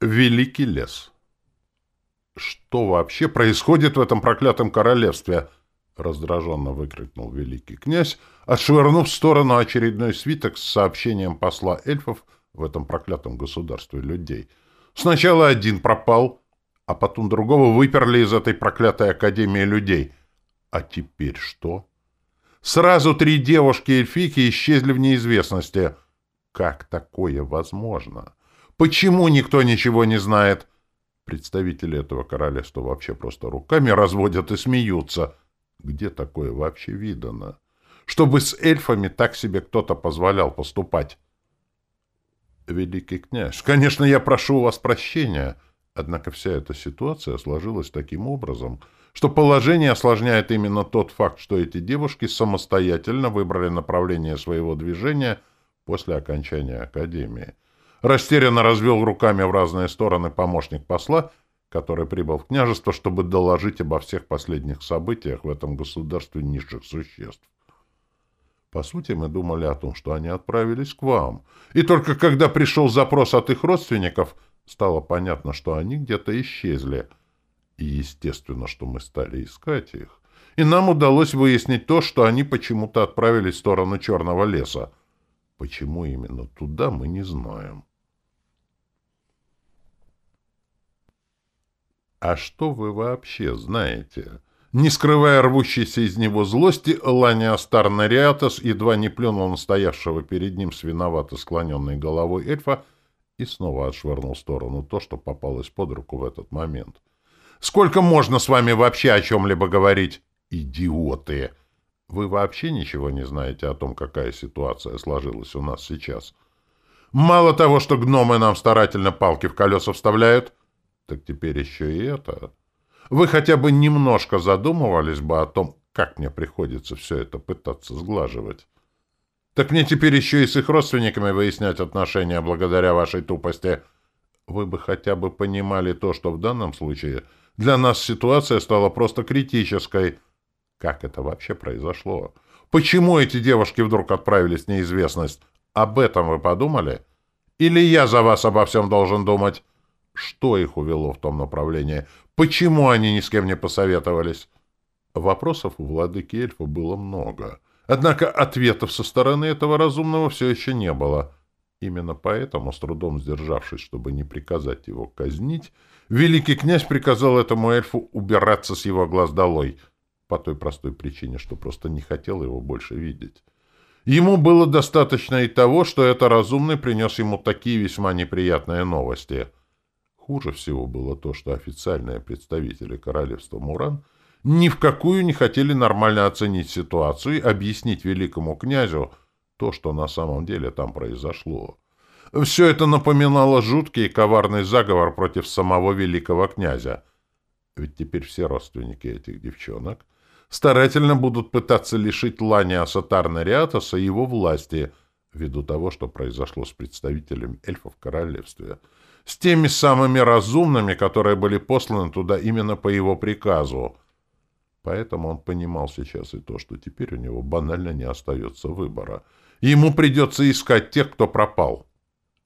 Великий лес. Что вообще происходит в этом проклятом королевстве? Раздраженно выкрикнул великий князь, отшвырнув в сторону очередной свиток с сообщением посла эльфов в этом проклятом государстве людей. Сначала один пропал, а потом другого выперли из этой проклятой академии людей. А теперь что? Сразу три девушки-эльфики исчезли в неизвестности. Как такое возможно? Почему никто ничего не знает? Представители этого королевства вообще просто руками разводят и смеются. Где такое вообще видано? Чтобы с эльфами так себе кто-то позволял поступать. Великий князь, конечно, я прошу у вас прощения, однако вся эта ситуация сложилась таким образом, что положение осложняет именно тот факт, что эти девушки самостоятельно выбрали направление своего движения после окончания академии. Растерянно развел руками в разные стороны помощник посла, который прибыл в княжество, чтобы доложить обо всех последних событиях в этом государстве низших существ. По сути, мы думали о том, что они отправились к вам. И только когда пришел запрос от их родственников, стало понятно, что они где-то исчезли. И естественно, что мы стали искать их. И нам удалось выяснить то, что они почему-то отправились в сторону Черного леса. Почему именно туда, мы не знаем. «А что вы вообще знаете?» Не скрывая рвущейся из него злости, Ланя Старнариатос едва не плюнул на стоявшего перед ним с виновато склоненной головой эльфа и снова отшвырнул в сторону то, что попалось под руку в этот момент. «Сколько можно с вами вообще о чем-либо говорить? Идиоты! Вы вообще ничего не знаете о том, какая ситуация сложилась у нас сейчас? Мало того, что гномы нам старательно палки в колеса вставляют, так теперь еще и это. Вы хотя бы немножко задумывались бы о том, как мне приходится все это пытаться сглаживать. Так мне теперь еще и с их родственниками выяснять отношения благодаря вашей тупости. Вы бы хотя бы понимали то, что в данном случае для нас ситуация стала просто критической. Как это вообще произошло? Почему эти девушки вдруг отправились в неизвестность? Об этом вы подумали? Или я за вас обо всем должен думать? Что их увело в том направлении? Почему они ни с кем не посоветовались? Вопросов у владыки эльфа было много. Однако ответов со стороны этого разумного все еще не было. Именно поэтому, с трудом сдержавшись, чтобы не приказать его казнить, великий князь приказал этому эльфу убираться с его глаз долой, по той простой причине, что просто не хотел его больше видеть. Ему было достаточно и того, что это разумный принес ему такие весьма неприятные новости — Хуже всего было то, что официальные представители королевства Муран ни в какую не хотели нормально оценить ситуацию и объяснить великому князю то, что на самом деле там произошло. Все это напоминало жуткий и коварный заговор против самого великого князя. Ведь теперь все родственники этих девчонок старательно будут пытаться лишить Асатарна Риатоса его власти, ввиду того, что произошло с представителем эльфов в королевстве — с теми самыми разумными, которые были посланы туда именно по его приказу. Поэтому он понимал сейчас и то, что теперь у него банально не остается выбора. Ему придется искать тех, кто пропал.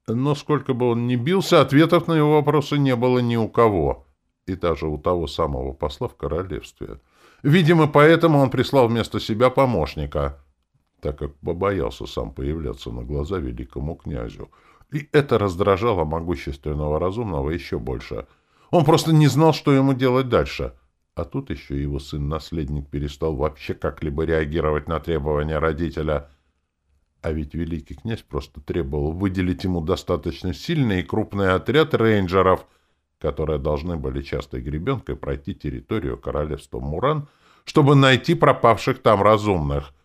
Но сколько бы он ни бился, ответов на его вопросы не было ни у кого. И даже у того самого посла в королевстве. Видимо, поэтому он прислал вместо себя помощника, так как побоялся сам появляться на глаза великому князю — и это раздражало могущественного разумного еще больше. Он просто не знал, что ему делать дальше. А тут еще его сын-наследник перестал вообще как-либо реагировать на требования родителя. А ведь великий князь просто требовал выделить ему достаточно сильный и крупный отряд рейнджеров, которые должны были частой гребенкой пройти территорию королевства Муран, чтобы найти пропавших там разумных —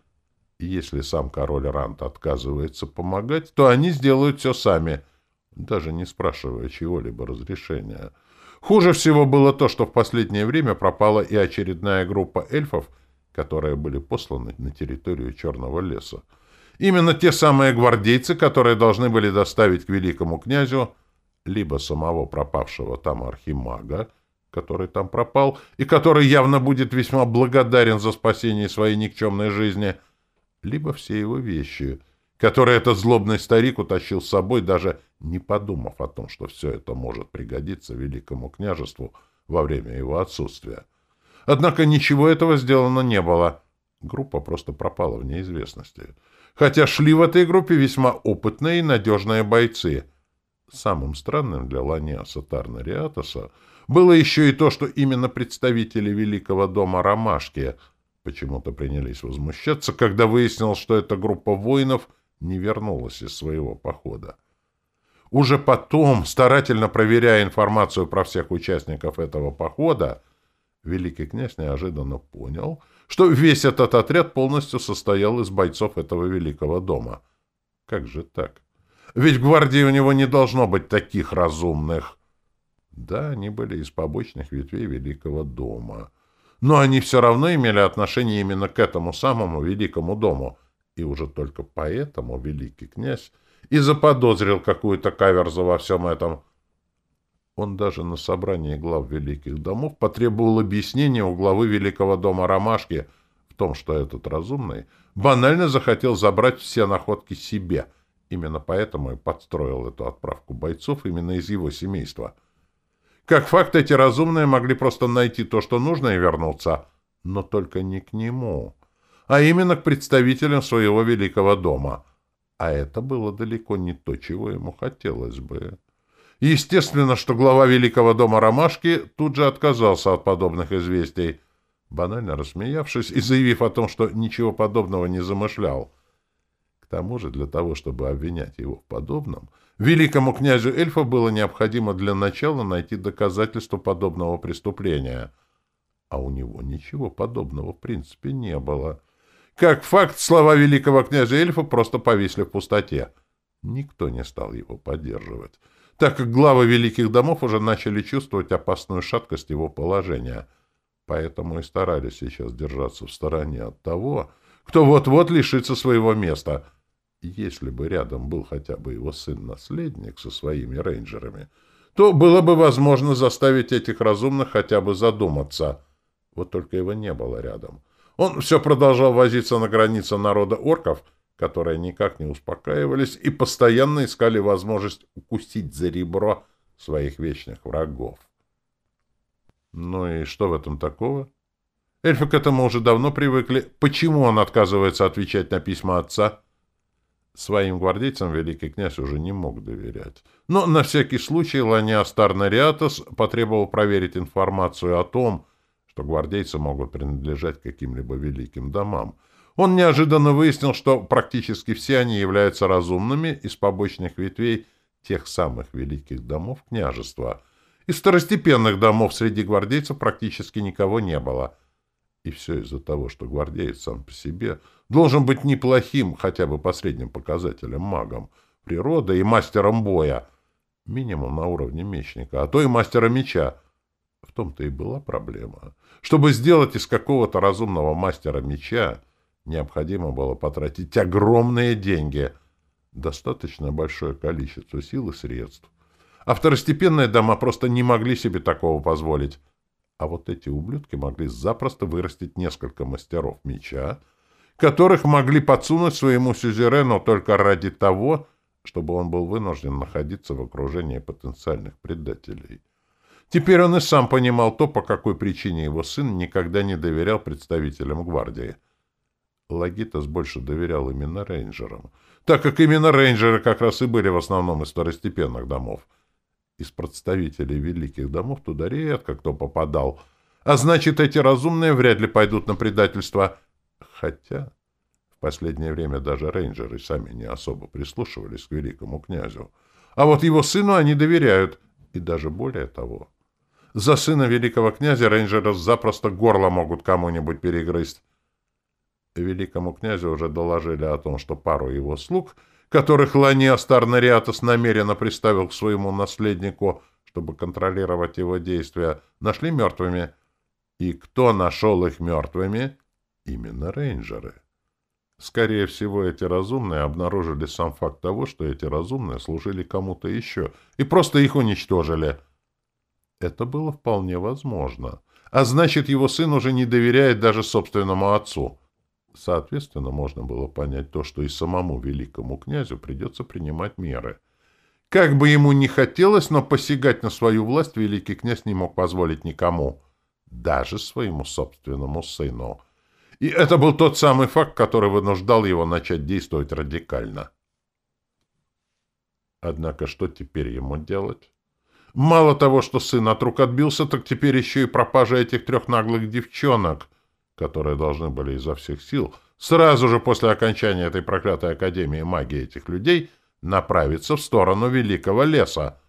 если сам король Рант отказывается помогать, то они сделают все сами, даже не спрашивая чего-либо разрешения. Хуже всего было то, что в последнее время пропала и очередная группа эльфов, которые были посланы на территорию Черного леса. Именно те самые гвардейцы, которые должны были доставить к великому князю либо самого пропавшего там архимага, который там пропал, и который явно будет весьма благодарен за спасение своей никчемной жизни — либо все его вещи, который этот злобный старик утащил с собой, даже не подумав о том, что все это может пригодиться великому княжеству во время его отсутствия. Однако ничего этого сделано не было. Группа просто пропала в неизвестности. Хотя шли в этой группе весьма опытные и надежные бойцы. Самым странным для Ланиаса Тарнариатоса было еще и то, что именно представители Великого дома Ромашки почему-то принялись возмущаться, когда выяснилось, что эта группа воинов не вернулась из своего похода. Уже потом, старательно проверяя информацию про всех участников этого похода, великий князь неожиданно понял, что весь этот отряд полностью состоял из бойцов этого великого дома. Как же так? Ведь в гвардии у него не должно быть таких разумных. Да, они были из побочных ветвей великого дома. Но они все равно имели отношение именно к этому самому великому дому. И уже только поэтому великий князь и заподозрил какую-то каверзу во всем этом. Он даже на собрании глав великих домов потребовал объяснения у главы великого дома Ромашки в том, что этот разумный банально захотел забрать все находки себе. Именно поэтому и подстроил эту отправку бойцов именно из его семейства. Как факт, эти разумные могли просто найти то, что нужно, и вернуться. Но только не к нему, а именно к представителям своего великого дома — а это было далеко не то, чего ему хотелось бы. Естественно, что глава Великого дома Ромашки тут же отказался от подобных известий, банально рассмеявшись и заявив о том, что ничего подобного не замышлял. К тому же, для того, чтобы обвинять его в подобном, великому князю эльфа было необходимо для начала найти доказательства подобного преступления. А у него ничего подобного в принципе не было. Как факт, слова великого князя эльфа просто повисли в пустоте. Никто не стал его поддерживать, так как главы великих домов уже начали чувствовать опасную шаткость его положения. Поэтому и старались сейчас держаться в стороне от того, кто вот-вот лишится своего места. Если бы рядом был хотя бы его сын-наследник со своими рейнджерами, то было бы возможно заставить этих разумных хотя бы задуматься. Вот только его не было рядом. Он все продолжал возиться на границе народа орков, которые никак не успокаивались и постоянно искали возможность укусить за ребро своих вечных врагов. Ну и что в этом такого? Эльфы к этому уже давно привыкли. Почему он отказывается отвечать на письма отца? Своим гвардейцам великий князь уже не мог доверять. Но на всякий случай Ланиастар Нариатос потребовал проверить информацию о том, что гвардейцы могут принадлежать каким-либо великим домам. Он неожиданно выяснил, что практически все они являются разумными из побочных ветвей тех самых великих домов княжества. Из второстепенных домов среди гвардейцев практически никого не было. И все из-за того, что гвардеец сам по себе должен быть неплохим, хотя бы по средним показателям магом, природы и мастером боя, минимум на уровне мечника, а то и мастера меча. В том-то и была проблема. Чтобы сделать из какого-то разумного мастера меча, необходимо было потратить огромные деньги, достаточно большое количество сил и средств. А второстепенные дома просто не могли себе такого позволить. А вот эти ублюдки могли запросто вырастить несколько мастеров меча, которых могли подсунуть своему сюзерену только ради того, чтобы он был вынужден находиться в окружении потенциальных предателей. Теперь он и сам понимал то, по какой причине его сын никогда не доверял представителям гвардии. Лагитас больше доверял именно рейнджерам, так как именно рейнджеры как раз и были в основном из второстепенных домов. Из представителей великих домов туда редко кто попадал, а значит, эти разумные вряд ли пойдут на предательство. Хотя в последнее время даже рейнджеры сами не особо прислушивались к великому князю. А вот его сыну они доверяют, и даже более того. За сына великого князя рейнджеры запросто горло могут кому-нибудь перегрызть. Великому князю уже доложили о том, что пару его слуг, которых Ланиас Тарнариатос намеренно приставил к своему наследнику, чтобы контролировать его действия, нашли мертвыми. И кто нашел их мертвыми? Именно рейнджеры. Скорее всего, эти разумные обнаружили сам факт того, что эти разумные служили кому-то еще, и просто их уничтожили — это было вполне возможно. А значит, его сын уже не доверяет даже собственному отцу. Соответственно, можно было понять то, что и самому великому князю придется принимать меры. Как бы ему ни хотелось, но посягать на свою власть великий князь не мог позволить никому, даже своему собственному сыну. И это был тот самый факт, который вынуждал его начать действовать радикально. Однако что теперь ему делать? Мало того, что сын от рук отбился, так теперь еще и пропажа этих трех наглых девчонок, которые должны были изо всех сил сразу же после окончания этой проклятой Академии магии этих людей направиться в сторону Великого леса.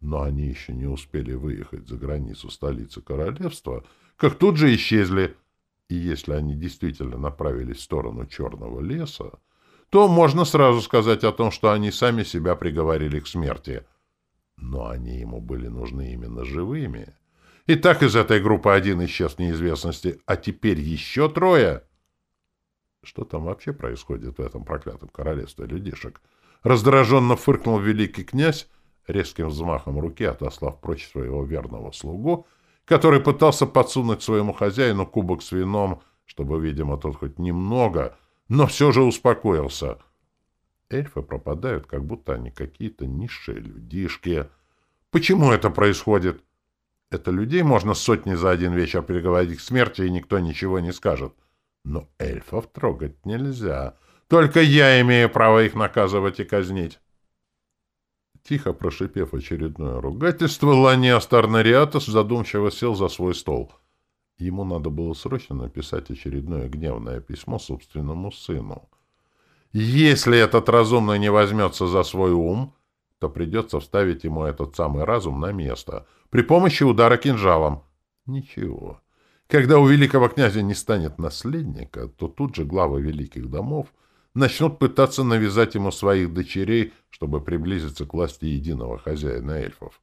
Но они еще не успели выехать за границу столицы королевства, как тут же исчезли. И если они действительно направились в сторону Черного леса, то можно сразу сказать о том, что они сами себя приговорили к смерти. Но они ему были нужны именно живыми. И так из этой группы один исчез в неизвестности, а теперь еще трое. Что там вообще происходит в этом проклятом королевстве людишек? Раздраженно фыркнул великий князь, резким взмахом руки отослав прочь своего верного слугу, который пытался подсунуть своему хозяину кубок с вином, чтобы, видимо, тот хоть немного, но все же успокоился. Эльфы пропадают, как будто они какие-то низшие людишки. Почему это происходит? Это людей можно сотни за один вечер приговорить к смерти, и никто ничего не скажет. Но эльфов трогать нельзя. Только я имею право их наказывать и казнить. Тихо прошипев очередное ругательство, Ланиас Тарнариатос задумчиво сел за свой стол. Ему надо было срочно написать очередное гневное письмо собственному сыну. Если этот разумный не возьмется за свой ум, то придется вставить ему этот самый разум на место при помощи удара кинжалом. Ничего. Когда у великого князя не станет наследника, то тут же главы великих домов — начнут пытаться навязать ему своих дочерей, чтобы приблизиться к власти единого хозяина эльфов.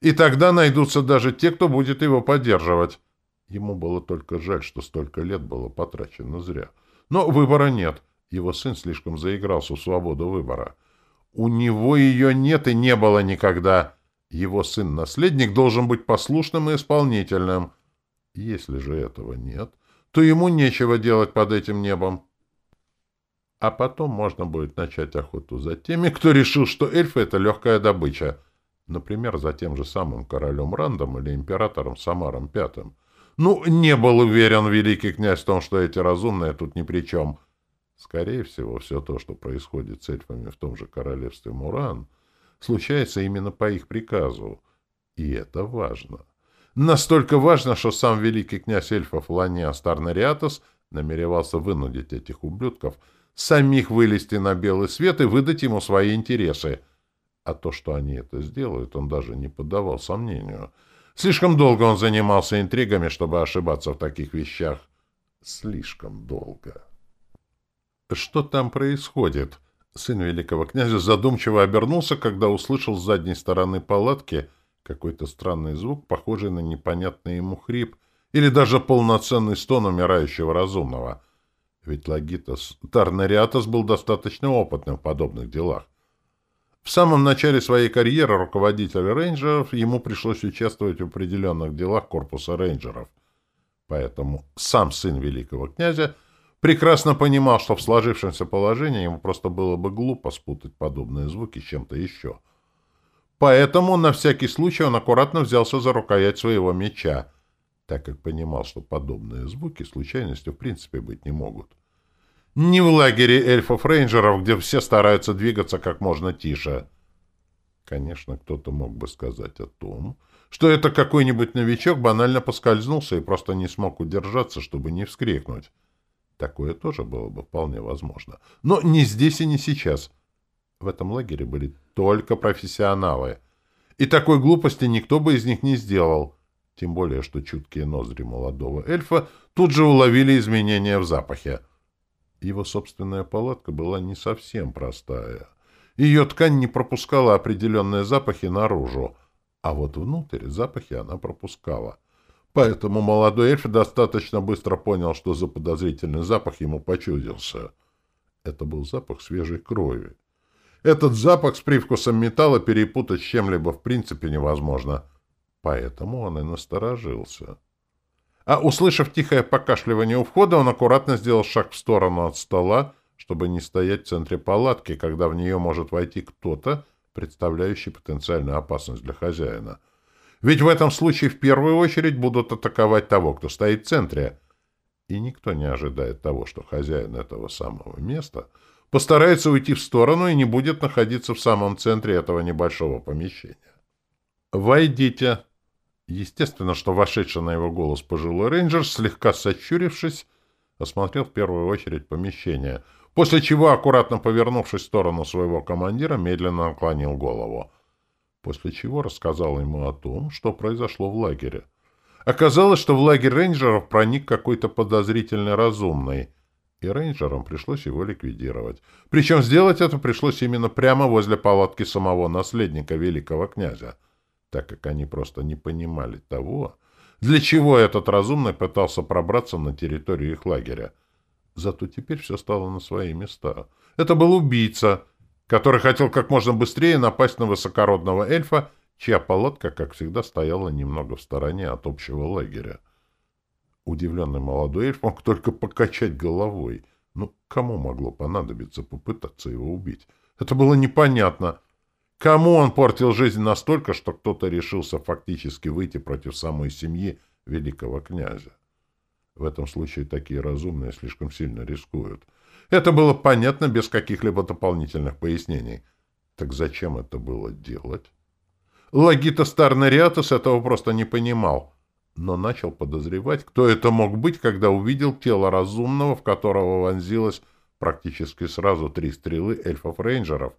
И тогда найдутся даже те, кто будет его поддерживать. Ему было только жаль, что столько лет было потрачено зря. Но выбора нет. Его сын слишком заигрался в свободу выбора. У него ее нет и не было никогда. Его сын-наследник должен быть послушным и исполнительным. Если же этого нет, то ему нечего делать под этим небом. А потом можно будет начать охоту за теми, кто решил, что эльфы — это легкая добыча. Например, за тем же самым королем Рандом или императором Самаром Пятым. Ну, не был уверен великий князь в том, что эти разумные тут ни при чем. Скорее всего, все то, что происходит с эльфами в том же королевстве Муран, случается именно по их приказу. И это важно. Настолько важно, что сам великий князь эльфов Лания Старнариатос намеревался вынудить этих ублюдков — самих вылезти на белый свет и выдать ему свои интересы. А то, что они это сделают, он даже не поддавал сомнению. Слишком долго он занимался интригами, чтобы ошибаться в таких вещах. Слишком долго. Что там происходит? Сын великого князя задумчиво обернулся, когда услышал с задней стороны палатки какой-то странный звук, похожий на непонятный ему хрип или даже полноценный стон умирающего разумного — ведь Лагитас Тарнариатос был достаточно опытным в подобных делах. В самом начале своей карьеры руководителя рейнджеров ему пришлось участвовать в определенных делах корпуса рейнджеров. Поэтому сам сын великого князя прекрасно понимал, что в сложившемся положении ему просто было бы глупо спутать подобные звуки с чем-то еще. Поэтому на всякий случай он аккуратно взялся за рукоять своего меча — так как понимал, что подобные звуки случайностью в принципе быть не могут. Не в лагере эльфов-рейнджеров, где все стараются двигаться как можно тише. Конечно, кто-то мог бы сказать о том, что это какой-нибудь новичок банально поскользнулся и просто не смог удержаться, чтобы не вскрикнуть. Такое тоже было бы вполне возможно. Но не здесь и не сейчас. В этом лагере были только профессионалы. И такой глупости никто бы из них не сделал. Тем более, что чуткие ноздри молодого эльфа тут же уловили изменения в запахе. Его собственная палатка была не совсем простая. Ее ткань не пропускала определенные запахи наружу, а вот внутрь запахи она пропускала. Поэтому молодой эльф достаточно быстро понял, что за подозрительный запах ему почудился. Это был запах свежей крови. Этот запах с привкусом металла перепутать с чем-либо в принципе невозможно — Поэтому он и насторожился. А услышав тихое покашливание у входа, он аккуратно сделал шаг в сторону от стола, чтобы не стоять в центре палатки, когда в нее может войти кто-то, представляющий потенциальную опасность для хозяина. Ведь в этом случае в первую очередь будут атаковать того, кто стоит в центре. И никто не ожидает того, что хозяин этого самого места постарается уйти в сторону и не будет находиться в самом центре этого небольшого помещения. «Войдите!» Естественно, что вошедший на его голос пожилой рейнджер, слегка сочурившись, осмотрел в первую очередь помещение, после чего, аккуратно повернувшись в сторону своего командира, медленно наклонил голову после чего рассказал ему о том, что произошло в лагере. Оказалось, что в лагерь рейнджеров проник какой-то подозрительный разумный, и рейнджерам пришлось его ликвидировать. Причем сделать это пришлось именно прямо возле палатки самого наследника великого князя, так как они просто не понимали того, для чего этот разумный пытался пробраться на территорию их лагеря. Зато теперь все стало на свои места. Это был убийца — который хотел как можно быстрее напасть на высокородного эльфа, чья палатка, как всегда, стояла немного в стороне от общего лагеря. Удивленный молодой эльф мог только покачать головой. Ну, кому могло понадобиться попытаться его убить? Это было непонятно. Кому он портил жизнь настолько, что кто-то решился фактически выйти против самой семьи великого князя? В этом случае такие разумные слишком сильно рискуют — это было понятно без каких-либо дополнительных пояснений. Так зачем это было делать? Лагита Старнариатос этого просто не понимал, но начал подозревать, кто это мог быть, когда увидел тело разумного, в которого вонзилось практически сразу три стрелы эльфов-рейнджеров,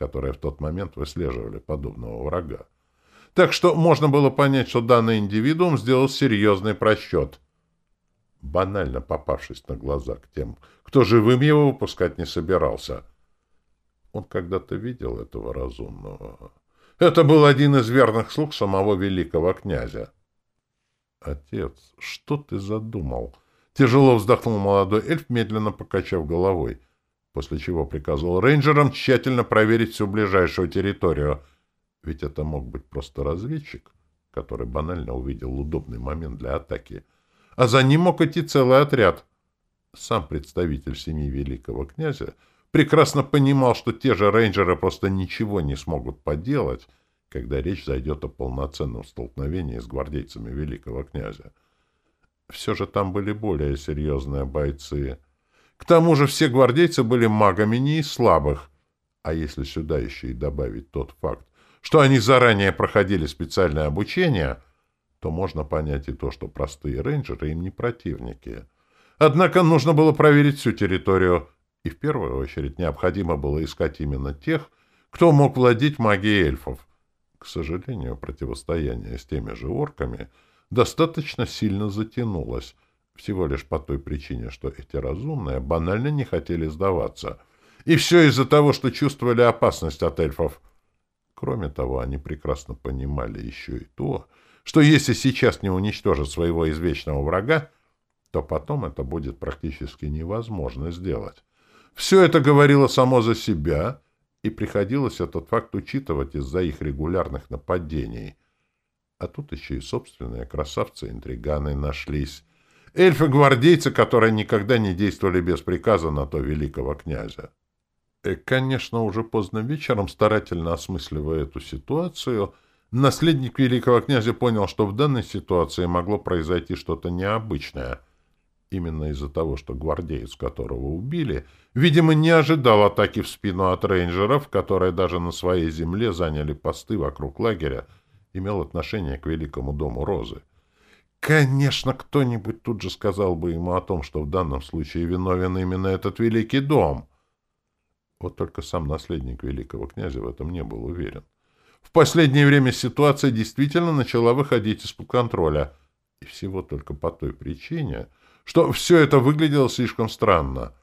которые в тот момент выслеживали подобного врага. Так что можно было понять, что данный индивидуум сделал серьезный просчет — банально попавшись на глаза к тем, кто живым его выпускать не собирался. Он когда-то видел этого разумного. Это был один из верных слуг самого великого князя. «Отец, что ты задумал?» Тяжело вздохнул молодой эльф, медленно покачав головой, после чего приказал рейнджерам тщательно проверить всю ближайшую территорию. Ведь это мог быть просто разведчик, который банально увидел удобный момент для атаки — а за ним мог идти целый отряд. Сам представитель семьи великого князя прекрасно понимал, что те же рейнджеры просто ничего не смогут поделать, когда речь зайдет о полноценном столкновении с гвардейцами великого князя. Все же там были более серьезные бойцы. К тому же все гвардейцы были магами не из слабых. А если сюда еще и добавить тот факт, что они заранее проходили специальное обучение — то можно понять и то, что простые рейнджеры им не противники. Однако нужно было проверить всю территорию, и в первую очередь необходимо было искать именно тех, кто мог владеть магией эльфов. К сожалению, противостояние с теми же орками достаточно сильно затянулось, всего лишь по той причине, что эти разумные банально не хотели сдаваться. И все из-за того, что чувствовали опасность от эльфов. Кроме того, они прекрасно понимали еще и то, что если сейчас не уничтожат своего извечного врага, то потом это будет практически невозможно сделать. Все это говорило само за себя, и приходилось этот факт учитывать из-за их регулярных нападений. А тут еще и собственные красавцы-интриганы нашлись. Эльфы-гвардейцы, которые никогда не действовали без приказа на то великого князя. И, конечно, уже поздно вечером, старательно осмысливая эту ситуацию, — Наследник великого князя понял, что в данной ситуации могло произойти что-то необычное. Именно из-за того, что гвардеец, которого убили, видимо, не ожидал атаки в спину от рейнджеров, которые даже на своей земле заняли посты вокруг лагеря, имел отношение к великому дому Розы. Конечно, кто-нибудь тут же сказал бы ему о том, что в данном случае виновен именно этот великий дом. Вот только сам наследник великого князя в этом не был уверен. В последнее время ситуация действительно начала выходить из-под контроля. И всего только по той причине, что все это выглядело слишком странно.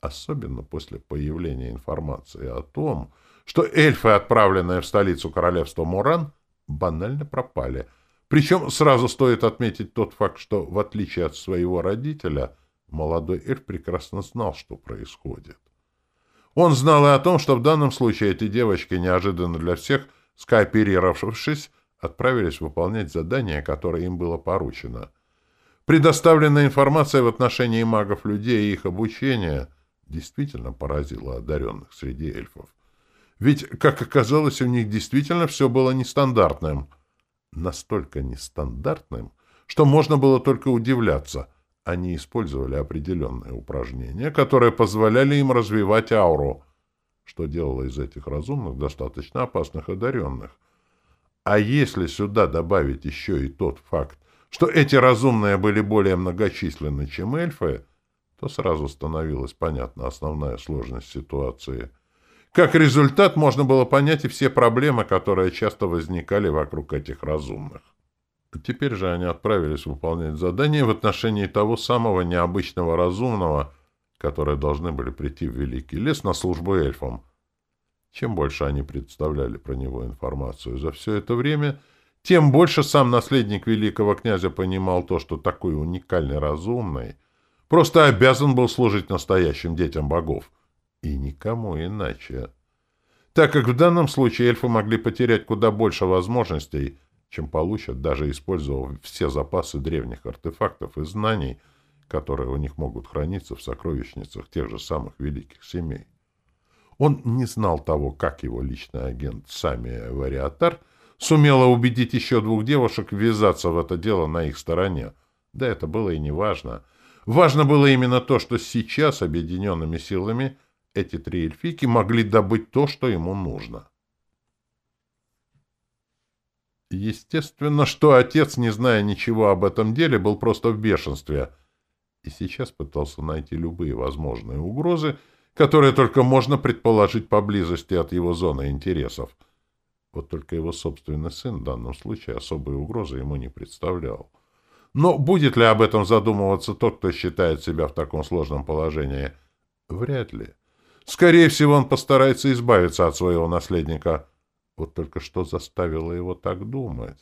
Особенно после появления информации о том, что эльфы, отправленные в столицу королевства Муран, банально пропали. Причем сразу стоит отметить тот факт, что, в отличие от своего родителя, молодой эльф прекрасно знал, что происходит. Он знал и о том, что в данном случае эти девочки неожиданно для всех – скооперировавшись, отправились выполнять задание, которое им было поручено. Предоставленная информация в отношении магов-людей и их обучения действительно поразила одаренных среди эльфов. Ведь, как оказалось, у них действительно все было нестандартным. Настолько нестандартным, что можно было только удивляться. Они использовали определенные упражнения, которые позволяли им развивать ауру, что делало из этих разумных достаточно опасных одаренных. А если сюда добавить еще и тот факт, что эти разумные были более многочисленны, чем эльфы, то сразу становилась понятна основная сложность ситуации. Как результат, можно было понять и все проблемы, которые часто возникали вокруг этих разумных. Теперь же они отправились выполнять задание в отношении того самого необычного разумного, которые должны были прийти в Великий лес на службу эльфам. Чем больше они представляли про него информацию за все это время, тем больше сам наследник великого князя понимал то, что такой уникальный разумный просто обязан был служить настоящим детям богов. И никому иначе. Так как в данном случае эльфы могли потерять куда больше возможностей, чем получат, даже используя все запасы древних артефактов и знаний, которые у них могут храниться в сокровищницах тех же самых великих семей. Он не знал того, как его личный агент Сами Вариатар сумела убедить еще двух девушек ввязаться в это дело на их стороне. Да это было и не важно. Важно было именно то, что сейчас объединенными силами эти три эльфийки могли добыть то, что ему нужно. Естественно, что отец, не зная ничего об этом деле, был просто в бешенстве и сейчас пытался найти любые возможные угрозы, которые только можно предположить поблизости от его зоны интересов. Вот только его собственный сын в данном случае особой угрозы ему не представлял. Но будет ли об этом задумываться тот, кто считает себя в таком сложном положении? Вряд ли. Скорее всего, он постарается избавиться от своего наследника. Вот только что заставило его так думать?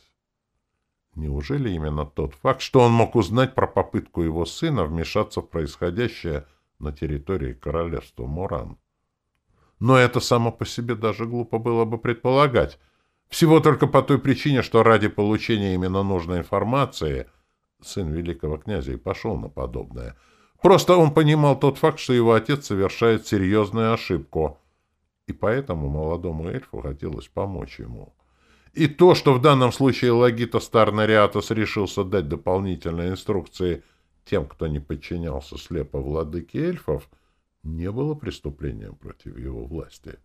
Неужели именно тот факт, что он мог узнать про попытку его сына вмешаться в происходящее на территории королевства Муран? Но это само по себе даже глупо было бы предполагать. Всего только по той причине, что ради получения именно нужной информации сын великого князя и пошел на подобное. Просто он понимал тот факт, что его отец совершает серьезную ошибку, и поэтому молодому эльфу хотелось помочь ему. И то, что в данном случае Лагита Старнариатос решился дать дополнительные инструкции тем, кто не подчинялся слепо владыке эльфов, не было преступлением против его власти.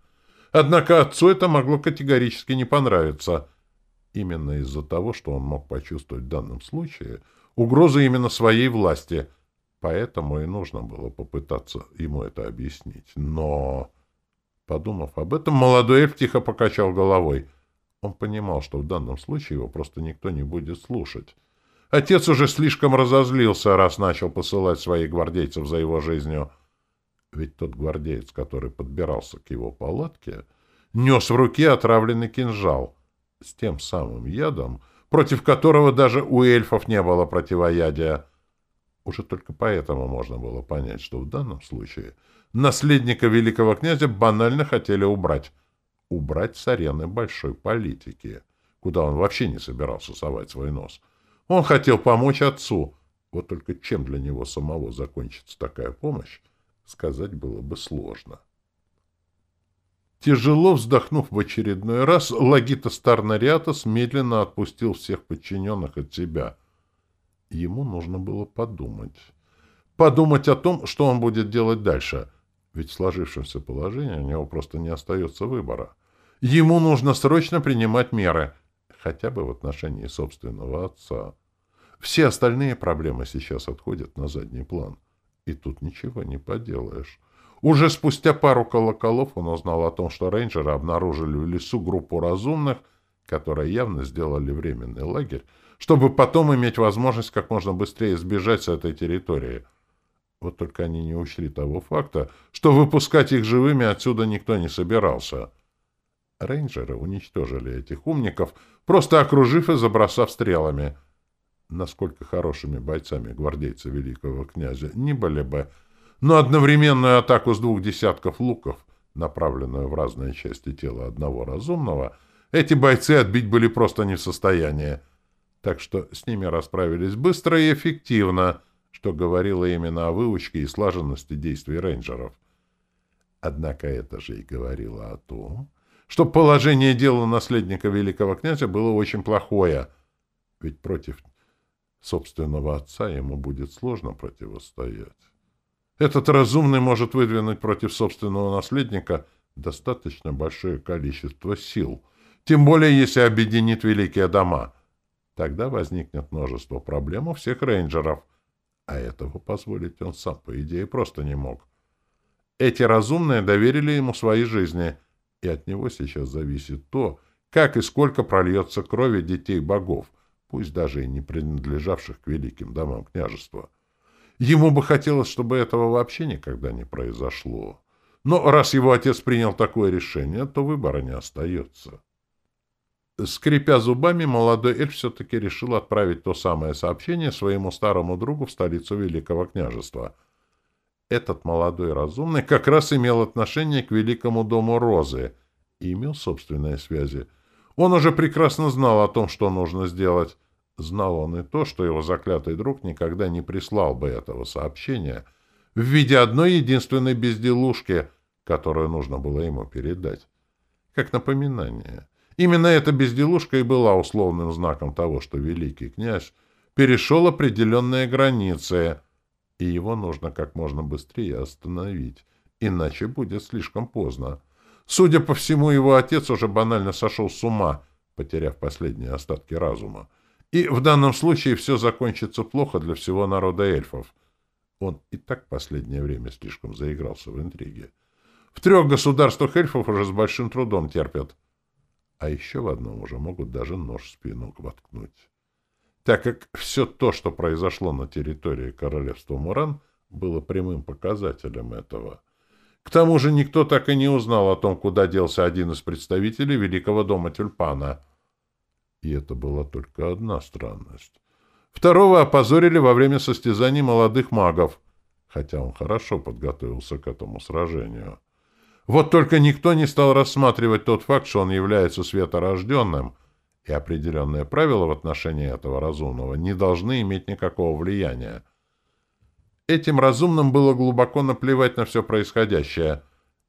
Однако отцу это могло категорически не понравиться. Именно из-за того, что он мог почувствовать в данном случае угрозу именно своей власти. Поэтому и нужно было попытаться ему это объяснить. Но, подумав об этом, молодой эльф тихо покачал головой — он понимал, что в данном случае его просто никто не будет слушать. Отец уже слишком разозлился, раз начал посылать своих гвардейцев за его жизнью. Ведь тот гвардеец, который подбирался к его палатке, нес в руке отравленный кинжал с тем самым ядом, против которого даже у эльфов не было противоядия. Уже только поэтому можно было понять, что в данном случае наследника великого князя банально хотели убрать — убрать с арены большой политики, куда он вообще не собирался совать свой нос. Он хотел помочь отцу, вот только чем для него самого закончится такая помощь, сказать было бы сложно. Тяжело вздохнув в очередной раз, Лагита Старнариатос медленно отпустил всех подчиненных от себя. Ему нужно было подумать. Подумать о том, что он будет делать дальше — ведь в сложившемся положении у него просто не остается выбора. Ему нужно срочно принимать меры, хотя бы в отношении собственного отца. Все остальные проблемы сейчас отходят на задний план. И тут ничего не поделаешь. Уже спустя пару колоколов он узнал о том, что рейнджеры обнаружили в лесу группу разумных, которые явно сделали временный лагерь, чтобы потом иметь возможность как можно быстрее сбежать с этой территории — вот только они не учли того факта, что выпускать их живыми отсюда никто не собирался. Рейнджеры уничтожили этих умников, просто окружив и забросав стрелами. Насколько хорошими бойцами гвардейцы великого князя не были бы, но одновременную атаку с двух десятков луков, направленную в разные части тела одного разумного, эти бойцы отбить были просто не в состоянии. Так что с ними расправились быстро и эффективно, что говорило именно о выучке и слаженности действий рейнджеров. Однако это же и говорило о том, что положение дела наследника великого князя было очень плохое, ведь против собственного отца ему будет сложно противостоять. Этот разумный может выдвинуть против собственного наследника достаточно большое количество сил, тем более если объединит великие дома. Тогда возникнет множество проблем у всех рейнджеров, а этого позволить он сам, по идее, просто не мог. Эти разумные доверили ему свои жизни — и от него сейчас зависит то, как и сколько прольется крови детей богов, пусть даже и не принадлежавших к великим домам княжества. Ему бы хотелось, чтобы этого вообще никогда не произошло. Но раз его отец принял такое решение, то выбора не остается. Скрипя зубами, молодой эльф все-таки решил отправить то самое сообщение своему старому другу в столицу Великого княжества — этот молодой разумный как раз имел отношение к великому дому Розы и имел собственные связи. Он уже прекрасно знал о том, что нужно сделать. Знал он и то, что его заклятый друг никогда не прислал бы этого сообщения в виде одной единственной безделушки, которую нужно было ему передать. Как напоминание. Именно эта безделушка и была условным знаком того, что великий князь перешел определенные границы — и его нужно как можно быстрее остановить, иначе будет слишком поздно. Судя по всему, его отец уже банально сошел с ума, потеряв последние остатки разума. И в данном случае все закончится плохо для всего народа эльфов. Он и так последнее время слишком заигрался в интриге. В трех государствах эльфов уже с большим трудом терпят. А еще в одном уже могут даже нож в спину воткнуть так как все то, что произошло на территории королевства Муран, было прямым показателем этого. К тому же никто так и не узнал о том, куда делся один из представителей Великого дома Тюльпана. И это была только одна странность. Второго опозорили во время состязаний молодых магов, хотя он хорошо подготовился к этому сражению. Вот только никто не стал рассматривать тот факт, что он является светорожденным — и определенные правила в отношении этого разумного не должны иметь никакого влияния. Этим разумным было глубоко наплевать на все происходящее,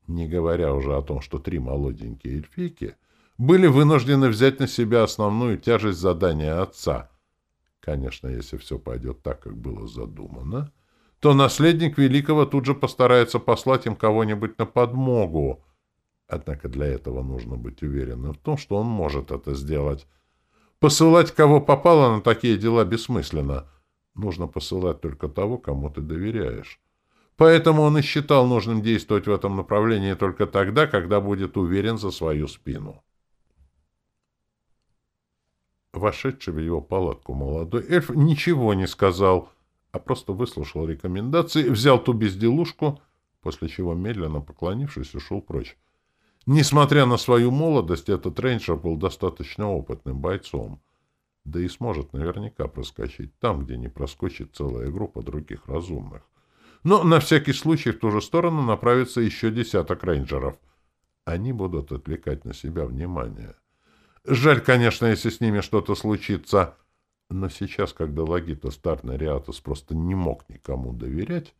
не говоря уже о том, что три молоденькие эльфийки были вынуждены взять на себя основную тяжесть задания отца. Конечно, если все пойдет так, как было задумано, то наследник Великого тут же постарается послать им кого-нибудь на подмогу, Однако для этого нужно быть уверенным в том, что он может это сделать. Посылать кого попало на такие дела бессмысленно. Нужно посылать только того, кому ты доверяешь. Поэтому он и считал нужным действовать в этом направлении только тогда, когда будет уверен за свою спину. Вошедший в его палатку молодой эльф ничего не сказал, а просто выслушал рекомендации, взял ту безделушку, после чего, медленно поклонившись, ушел прочь. Несмотря на свою молодость, этот рейнджер был достаточно опытным бойцом, да и сможет наверняка проскочить там, где не проскочит целая группа других разумных. Но на всякий случай в ту же сторону направится еще десяток рейнджеров. Они будут отвлекать на себя внимание. Жаль, конечно, если с ними что-то случится, но сейчас, когда Лагита Старный Риатос просто не мог никому доверять,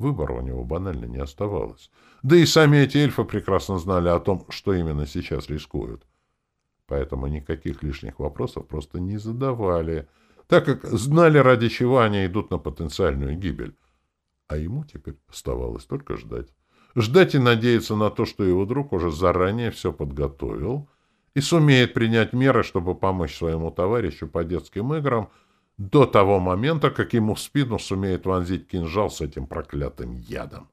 Выбора у него банально не оставалось. Да и сами эти эльфы прекрасно знали о том, что именно сейчас рискуют. Поэтому никаких лишних вопросов просто не задавали, так как знали, ради чего они идут на потенциальную гибель. А ему теперь оставалось только ждать. Ждать и надеяться на то, что его друг уже заранее все подготовил и сумеет принять меры, чтобы помочь своему товарищу по детским играм — до того момента, как ему в спину сумеет вонзить кинжал с этим проклятым ядом.